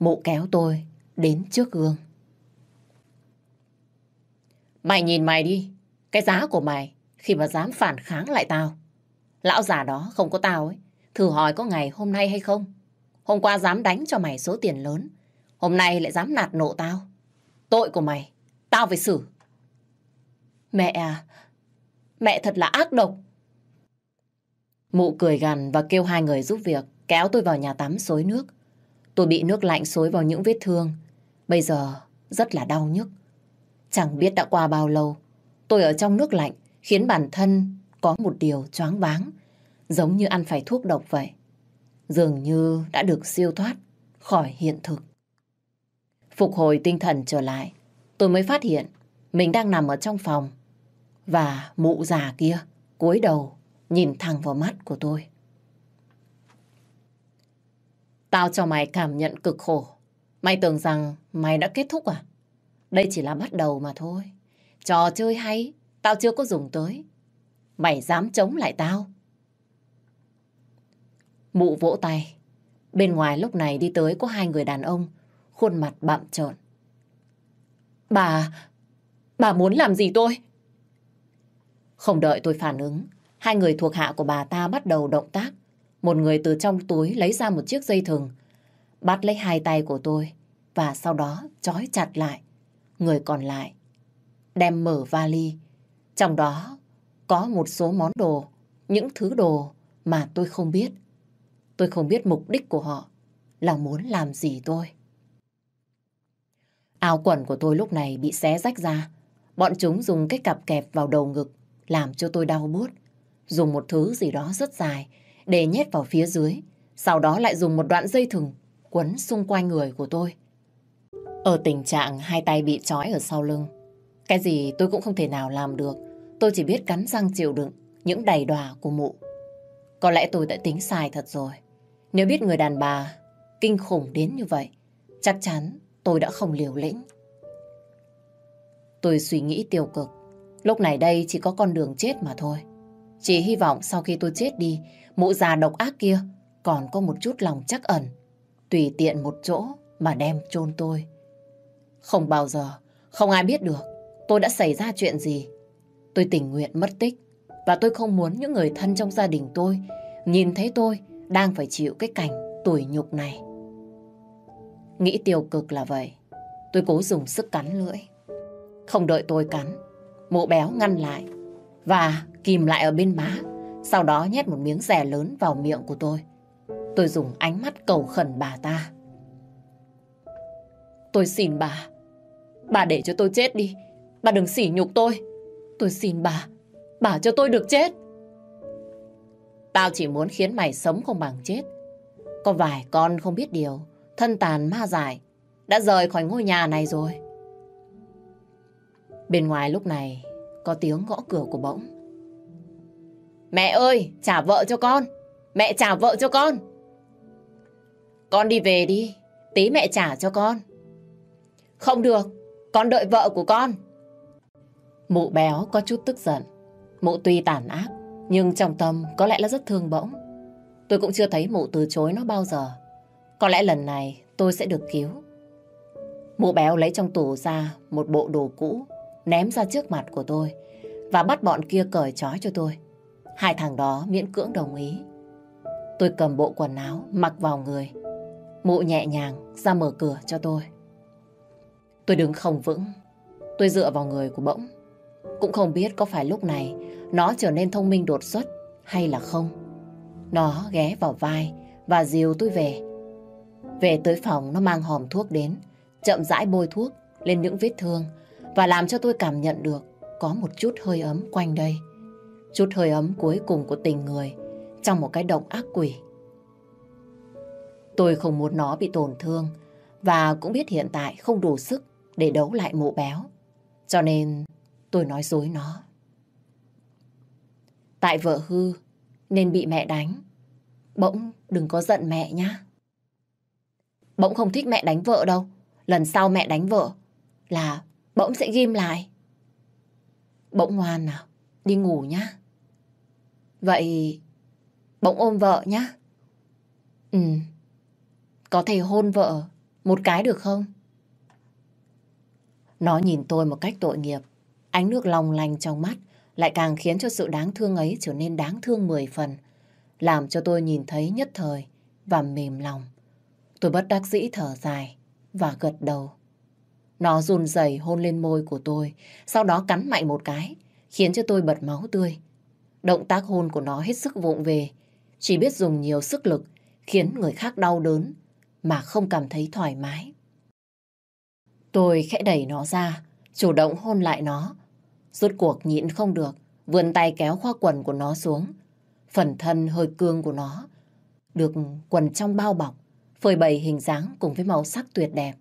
Mụ kéo tôi đến trước gương. Mày nhìn mày đi, cái giá của mày khi mà dám phản kháng lại tao. Lão già đó không có tao ấy, thử hỏi có ngày hôm nay hay không? Hôm qua dám đánh cho mày số tiền lớn, hôm nay lại dám nạt nộ tao. Tội của mày, tao phải xử. Mẹ à, mẹ thật là ác độc. Mụ cười gằn và kêu hai người giúp việc, kéo tôi vào nhà tắm xối nước. Tôi bị nước lạnh xối vào những vết thương, bây giờ rất là đau nhức. Chẳng biết đã qua bao lâu, tôi ở trong nước lạnh khiến bản thân có một điều choáng váng, giống như ăn phải thuốc độc vậy. Dường như đã được siêu thoát khỏi hiện thực. Phục hồi tinh thần trở lại, tôi mới phát hiện mình đang nằm ở trong phòng và mụ già kia cúi đầu nhìn thẳng vào mắt của tôi. Tao cho mày cảm nhận cực khổ. Mày tưởng rằng mày đã kết thúc à? Đây chỉ là bắt đầu mà thôi. Trò chơi hay, tao chưa có dùng tới. Mày dám chống lại tao? Mụ vỗ tay. Bên ngoài lúc này đi tới có hai người đàn ông, khuôn mặt bặm trợn. Bà, bà muốn làm gì tôi? Không đợi tôi phản ứng, hai người thuộc hạ của bà ta bắt đầu động tác. Một người từ trong túi lấy ra một chiếc dây thừng, bắt lấy hai tay của tôi và sau đó trói chặt lại. Người còn lại đem mở vali. Trong đó có một số món đồ, những thứ đồ mà tôi không biết. Tôi không biết mục đích của họ là muốn làm gì tôi. Áo quần của tôi lúc này bị xé rách ra. Bọn chúng dùng cái cặp kẹp vào đầu ngực làm cho tôi đau buốt. Dùng một thứ gì đó rất dài để nhét vào phía dưới. Sau đó lại dùng một đoạn dây thừng quấn xung quanh người của tôi. Ở tình trạng hai tay bị trói ở sau lưng. Cái gì tôi cũng không thể nào làm được. Tôi chỉ biết cắn răng chịu đựng những đầy đòa của mụ. Có lẽ tôi đã tính sai thật rồi. Nếu biết người đàn bà kinh khủng đến như vậy, chắc chắn tôi đã không liều lĩnh. Tôi suy nghĩ tiêu cực. Lúc này đây chỉ có con đường chết mà thôi. Chỉ hy vọng sau khi tôi chết đi, mụ già độc ác kia còn có một chút lòng chắc ẩn. Tùy tiện một chỗ mà đem chôn tôi. Không bao giờ, không ai biết được tôi đã xảy ra chuyện gì. Tôi tình nguyện mất tích và tôi không muốn những người thân trong gia đình tôi nhìn thấy tôi đang phải chịu cái cảnh tủi nhục này. Nghĩ tiêu cực là vậy. Tôi cố dùng sức cắn lưỡi. Không đợi tôi cắn, mộ béo ngăn lại và kìm lại ở bên má. Sau đó nhét một miếng rẻ lớn vào miệng của tôi. Tôi dùng ánh mắt cầu khẩn bà ta. Tôi xin bà. Bà để cho tôi chết đi. Bà đừng sỉ nhục tôi. Tôi xin bà. Bà cho tôi được chết. Tao chỉ muốn khiến mày sống không bằng chết. Có vài con không biết điều, thân tàn ma giải, đã rời khỏi ngôi nhà này rồi. Bên ngoài lúc này có tiếng gõ cửa của bỗng. Mẹ ơi, trả vợ cho con. Mẹ trả vợ cho con. Con đi về đi, tí mẹ trả cho con. Không được, con đợi vợ của con. Mụ béo có chút tức giận. Mụ tuy tàn ác, nhưng trong tâm có lẽ là rất thương bỗng. Tôi cũng chưa thấy mụ từ chối nó bao giờ. Có lẽ lần này tôi sẽ được cứu. Mụ béo lấy trong tủ ra một bộ đồ cũ, ném ra trước mặt của tôi và bắt bọn kia cởi trói cho tôi. Hai thằng đó miễn cưỡng đồng ý. Tôi cầm bộ quần áo mặc vào người. Mụ nhẹ nhàng ra mở cửa cho tôi. Tôi đứng không vững. Tôi dựa vào người của bỗng. Cũng không biết có phải lúc này nó trở nên thông minh đột xuất hay là không. Nó ghé vào vai và dìu tôi về. Về tới phòng nó mang hòm thuốc đến, chậm rãi bôi thuốc lên những vết thương và làm cho tôi cảm nhận được có một chút hơi ấm quanh đây. Chút hơi ấm cuối cùng của tình người trong một cái động ác quỷ. Tôi không muốn nó bị tổn thương và cũng biết hiện tại không đủ sức để đấu lại mụ béo. Cho nên tôi nói dối nó. Tại vợ hư nên bị mẹ đánh. Bỗng đừng có giận mẹ nhá. Bỗng không thích mẹ đánh vợ đâu. Lần sau mẹ đánh vợ là bỗng sẽ ghim lại. Bỗng ngoan nào, đi ngủ nhá. Vậy bỗng ôm vợ nhá. Ừ, có thể hôn vợ một cái được không? Nó nhìn tôi một cách tội nghiệp. Ánh nước long lanh trong mắt lại càng khiến cho sự đáng thương ấy trở nên đáng thương mười phần, làm cho tôi nhìn thấy nhất thời và mềm lòng. Tôi bất đắc dĩ thở dài và gật đầu. Nó run rẩy hôn lên môi của tôi, sau đó cắn mạnh một cái, khiến cho tôi bật máu tươi. Động tác hôn của nó hết sức vụng về, chỉ biết dùng nhiều sức lực, khiến người khác đau đớn, mà không cảm thấy thoải mái. Tôi khẽ đẩy nó ra, chủ động hôn lại nó, Rốt cuộc nhịn không được, vươn tay kéo khoa quần của nó xuống. Phần thân hơi cương của nó được quần trong bao bọc, phơi bày hình dáng cùng với màu sắc tuyệt đẹp.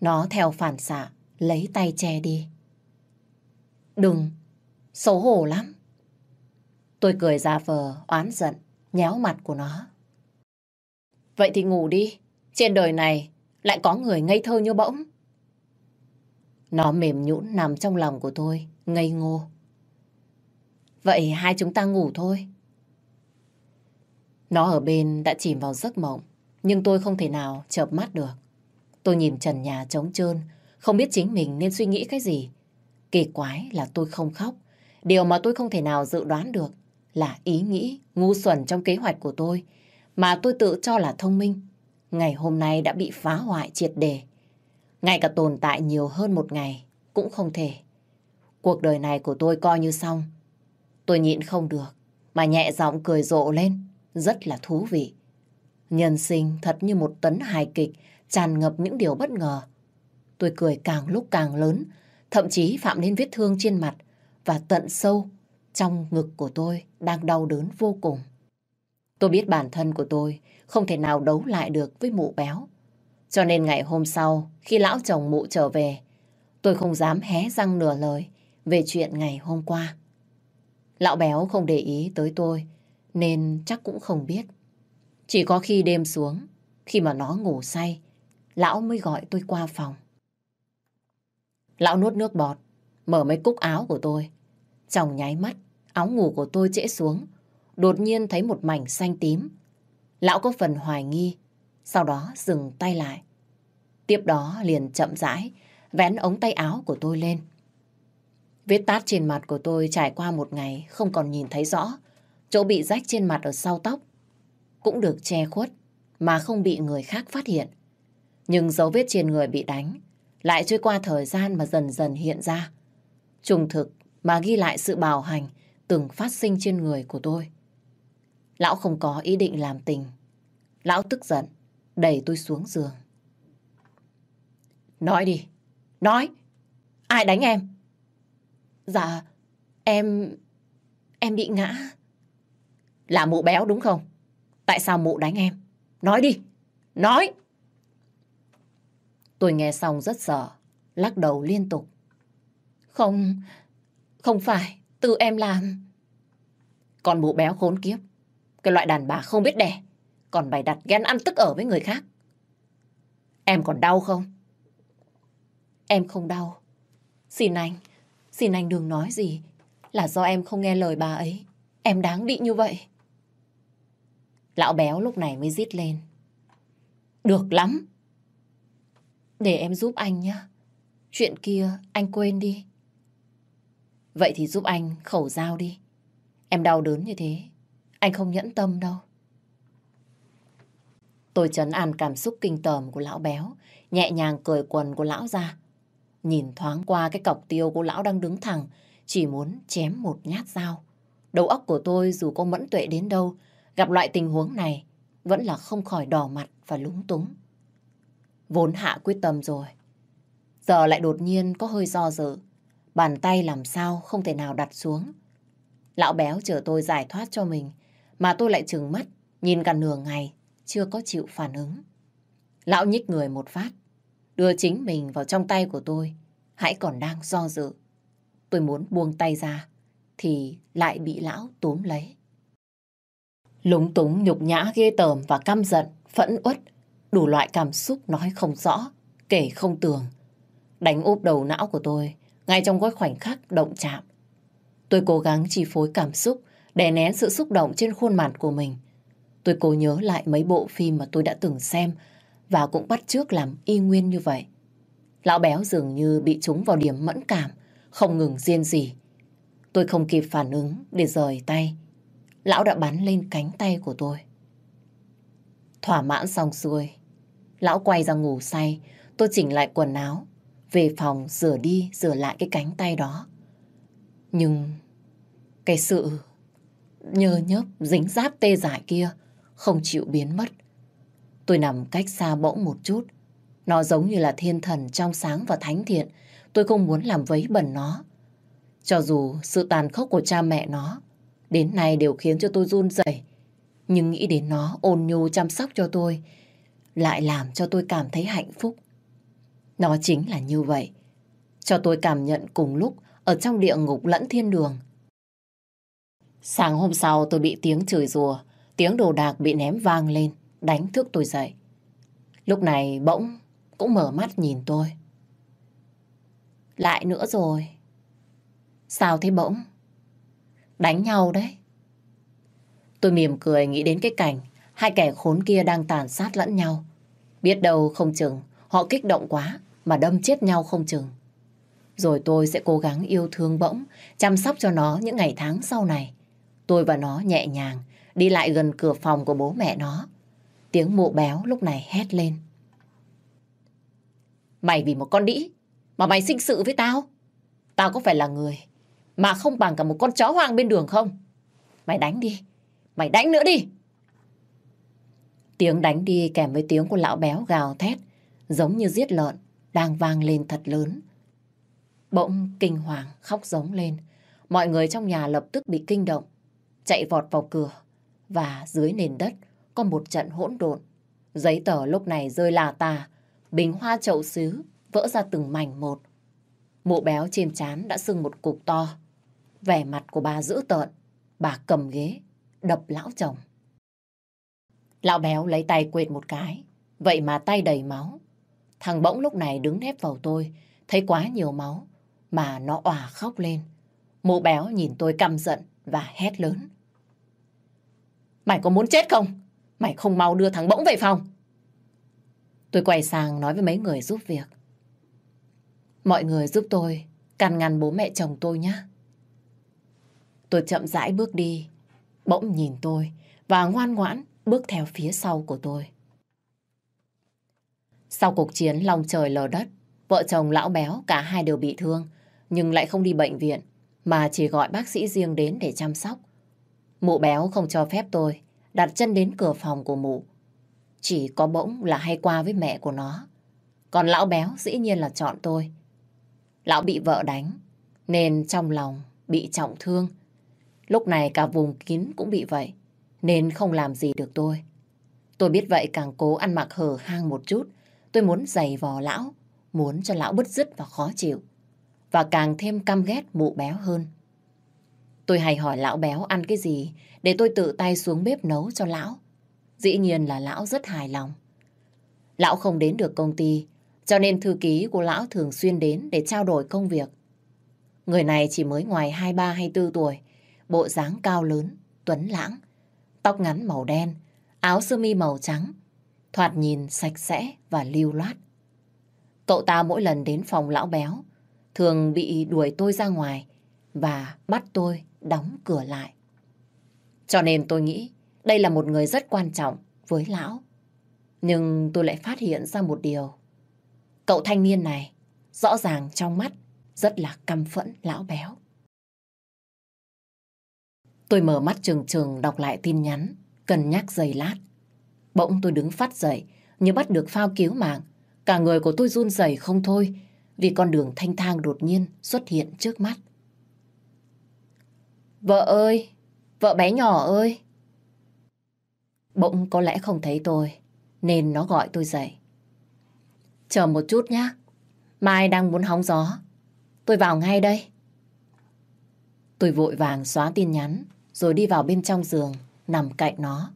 Nó theo phản xạ, lấy tay che đi. Đừng, xấu hổ lắm. Tôi cười ra vờ, oán giận, nhéo mặt của nó. Vậy thì ngủ đi. Trên đời này lại có người ngây thơ như bỗng. Nó mềm nhũn nằm trong lòng của tôi, ngây ngô. Vậy hai chúng ta ngủ thôi. Nó ở bên đã chìm vào giấc mộng, nhưng tôi không thể nào chợp mắt được. Tôi nhìn trần nhà trống trơn, không biết chính mình nên suy nghĩ cái gì. Kỳ quái là tôi không khóc. Điều mà tôi không thể nào dự đoán được là ý nghĩ ngu xuẩn trong kế hoạch của tôi mà tôi tự cho là thông minh. Ngày hôm nay đã bị phá hoại triệt đề. Ngay cả tồn tại nhiều hơn một ngày cũng không thể. Cuộc đời này của tôi coi như xong. Tôi nhịn không được mà nhẹ giọng cười rộ lên. Rất là thú vị. Nhân sinh thật như một tấn hài kịch tràn ngập những điều bất ngờ. Tôi cười càng lúc càng lớn, thậm chí phạm lên vết thương trên mặt và tận sâu trong ngực của tôi đang đau đớn vô cùng. Tôi biết bản thân của tôi không thể nào đấu lại được với mụ béo. Cho nên ngày hôm sau, khi lão chồng mụ trở về, tôi không dám hé răng nửa lời về chuyện ngày hôm qua. Lão béo không để ý tới tôi, nên chắc cũng không biết. Chỉ có khi đêm xuống, khi mà nó ngủ say, lão mới gọi tôi qua phòng. Lão nuốt nước bọt, mở mấy cúc áo của tôi. Chồng nháy mắt, áo ngủ của tôi trễ xuống, đột nhiên thấy một mảnh xanh tím. Lão có phần hoài nghi, sau đó dừng tay lại. Tiếp đó liền chậm rãi, vén ống tay áo của tôi lên. Vết tát trên mặt của tôi trải qua một ngày không còn nhìn thấy rõ. Chỗ bị rách trên mặt ở sau tóc cũng được che khuất mà không bị người khác phát hiện. Nhưng dấu vết trên người bị đánh lại trôi qua thời gian mà dần dần hiện ra. Trùng thực mà ghi lại sự bào hành từng phát sinh trên người của tôi. Lão không có ý định làm tình. Lão tức giận, đẩy tôi xuống giường. Nói đi, nói, ai đánh em? Dạ, em... em bị ngã. Là mụ béo đúng không? Tại sao mụ đánh em? Nói đi, nói! Tôi nghe xong rất sợ, lắc đầu liên tục. Không, không phải, tự em làm. Còn mụ béo khốn kiếp, cái loại đàn bà không biết đẻ, còn bày đặt ghen ăn tức ở với người khác. Em còn đau không? Em không đau. Xin anh, xin anh đừng nói gì. Là do em không nghe lời bà ấy. Em đáng bị như vậy. Lão béo lúc này mới rít lên. Được lắm. Để em giúp anh nhé. Chuyện kia anh quên đi. Vậy thì giúp anh khẩu dao đi. Em đau đớn như thế. Anh không nhẫn tâm đâu. Tôi chấn an cảm xúc kinh tởm của lão béo, nhẹ nhàng cởi quần của lão ra. Nhìn thoáng qua cái cọc tiêu của lão đang đứng thẳng, chỉ muốn chém một nhát dao. Đầu óc của tôi dù có mẫn tuệ đến đâu, gặp loại tình huống này vẫn là không khỏi đỏ mặt và lúng túng. Vốn hạ quyết tâm rồi. Giờ lại đột nhiên có hơi do dự. Bàn tay làm sao không thể nào đặt xuống. Lão béo chờ tôi giải thoát cho mình, mà tôi lại trừng mắt, nhìn cả nửa ngày, chưa có chịu phản ứng. Lão nhích người một phát, đưa chính mình vào trong tay của tôi, hãy còn đang do dự. Tôi muốn buông tay ra, thì lại bị lão túm lấy. Lúng túng, nhục nhã, ghê tởm và căm giận, phẫn uất, đủ loại cảm xúc nói không rõ, kể không tường. Đánh úp đầu não của tôi, ngay trong cái khoảnh khắc động chạm. Tôi cố gắng chi phối cảm xúc, đè nén sự xúc động trên khuôn mặt của mình. Tôi cố nhớ lại mấy bộ phim mà tôi đã từng xem và cũng bắt chước làm y nguyên như vậy. Lão béo dường như bị trúng vào điểm mẫn cảm, không ngừng riêng gì. Tôi không kịp phản ứng để rời tay. Lão đã bắn lên cánh tay của tôi. Thỏa mãn xong xuôi, lão quay ra ngủ say, tôi chỉnh lại quần áo, về phòng rửa đi rửa lại cái cánh tay đó. Nhưng cái sự nhơ nhớp dính giáp tê dại kia không chịu biến mất. Tôi nằm cách xa bỗng một chút. Nó giống như là thiên thần trong sáng và thánh thiện. Tôi không muốn làm vấy bẩn nó. Cho dù sự tàn khốc của cha mẹ nó đến nay đều khiến cho tôi run rẩy, nhưng nghĩ đến nó ôn nhu chăm sóc cho tôi lại làm cho tôi cảm thấy hạnh phúc. Nó chính là như vậy. Cho tôi cảm nhận cùng lúc ở trong địa ngục lẫn thiên đường. Sáng hôm sau tôi bị tiếng chửi rùa tiếng đồ đạc bị ném vang lên đánh thức tôi dậy. Lúc này bỗng cũng mở mắt nhìn tôi. Lại nữa rồi. Sao thế bỗng? Đánh nhau đấy. Tôi mỉm cười nghĩ đến cái cảnh hai kẻ khốn kia đang tàn sát lẫn nhau. Biết đâu không chừng họ kích động quá mà đâm chết nhau không chừng. Rồi tôi sẽ cố gắng yêu thương bỗng, chăm sóc cho nó những ngày tháng sau này. Tôi và nó nhẹ nhàng đi lại gần cửa phòng của bố mẹ nó. Tiếng mụ béo lúc này hét lên. Mày vì một con đĩ mà mày sinh sự với tao. Tao có phải là người mà không bằng cả một con chó hoang bên đường không? Mày đánh đi. Mày đánh nữa đi. Tiếng đánh đi kèm với tiếng của lão béo gào thét, giống như giết lợn, đang vang lên thật lớn. Bỗng kinh hoàng khóc giống lên. Mọi người trong nhà lập tức bị kinh động. Chạy vọt vào cửa. Và dưới nền đất có một trận hỗn độn. Giấy tờ lúc này rơi là tà. Bình hoa chậu xứ vỡ ra từng mảnh một. Mụ béo trên chán đã sưng một cục to. Vẻ mặt của bà dữ tợn. Bà cầm ghế, đập lão chồng. Lão béo lấy tay quệt một cái. Vậy mà tay đầy máu. Thằng bỗng lúc này đứng nép vào tôi. Thấy quá nhiều máu mà nó òa khóc lên. Mụ béo nhìn tôi căm giận và hét lớn. Mày có muốn chết không? Mày không mau đưa thằng bỗng về phòng. Tôi quay sang nói với mấy người giúp việc. Mọi người giúp tôi can ngăn bố mẹ chồng tôi nhé. Tôi chậm rãi bước đi, bỗng nhìn tôi và ngoan ngoãn bước theo phía sau của tôi. Sau cuộc chiến lòng trời lở đất, vợ chồng lão béo cả hai đều bị thương nhưng lại không đi bệnh viện, mà chỉ gọi bác sĩ riêng đến để chăm sóc. Mụ béo không cho phép tôi đặt chân đến cửa phòng của mụ. Chỉ có bỗng là hay qua với mẹ của nó. Còn lão béo dĩ nhiên là chọn tôi. Lão bị vợ đánh, nên trong lòng bị trọng thương. Lúc này cả vùng kín cũng bị vậy, nên không làm gì được tôi. Tôi biết vậy càng cố ăn mặc hở hang một chút. Tôi muốn giày vò lão, muốn cho lão bứt rứt và khó chịu và càng thêm căm ghét mụ béo hơn. Tôi hay hỏi lão béo ăn cái gì để tôi tự tay xuống bếp nấu cho lão. Dĩ nhiên là lão rất hài lòng. Lão không đến được công ty, cho nên thư ký của lão thường xuyên đến để trao đổi công việc. Người này chỉ mới ngoài 23-24 tuổi, bộ dáng cao lớn, tuấn lãng, tóc ngắn màu đen, áo sơ mi màu trắng, thoạt nhìn sạch sẽ và lưu loát. Cậu ta mỗi lần đến phòng lão béo thường bị đuổi tôi ra ngoài và bắt tôi đóng cửa lại. Cho nên tôi nghĩ đây là một người rất quan trọng với lão. Nhưng tôi lại phát hiện ra một điều. Cậu thanh niên này rõ ràng trong mắt rất là căm phẫn lão béo. Tôi mở mắt trừng trừng đọc lại tin nhắn, cân nhắc giây lát. Bỗng tôi đứng phát dậy, như bắt được phao cứu mạng. Cả người của tôi run rẩy không thôi, vì con đường thanh thang đột nhiên xuất hiện trước mắt. Vợ ơi! Vợ bé nhỏ ơi! Bỗng có lẽ không thấy tôi, nên nó gọi tôi dậy. Chờ một chút nhé. Mai đang muốn hóng gió. Tôi vào ngay đây. Tôi vội vàng xóa tin nhắn, rồi đi vào bên trong giường, nằm cạnh nó.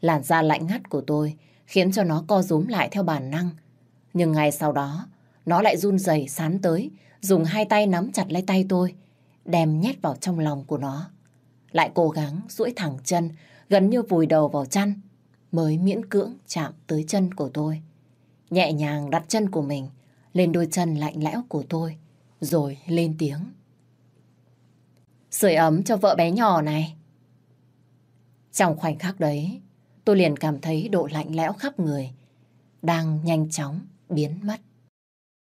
Làn da lạnh ngắt của tôi khiến cho nó co rúm lại theo bản năng. Nhưng ngay sau đó, nó lại run rẩy sán tới, dùng hai tay nắm chặt lấy tay tôi, đem nhét vào trong lòng của nó. Lại cố gắng duỗi thẳng chân, gần như vùi đầu vào chăn, mới miễn cưỡng chạm tới chân của tôi. Nhẹ nhàng đặt chân của mình lên đôi chân lạnh lẽo của tôi, rồi lên tiếng. Sưởi ấm cho vợ bé nhỏ này. Trong khoảnh khắc đấy, tôi liền cảm thấy độ lạnh lẽo khắp người, đang nhanh chóng biến mất.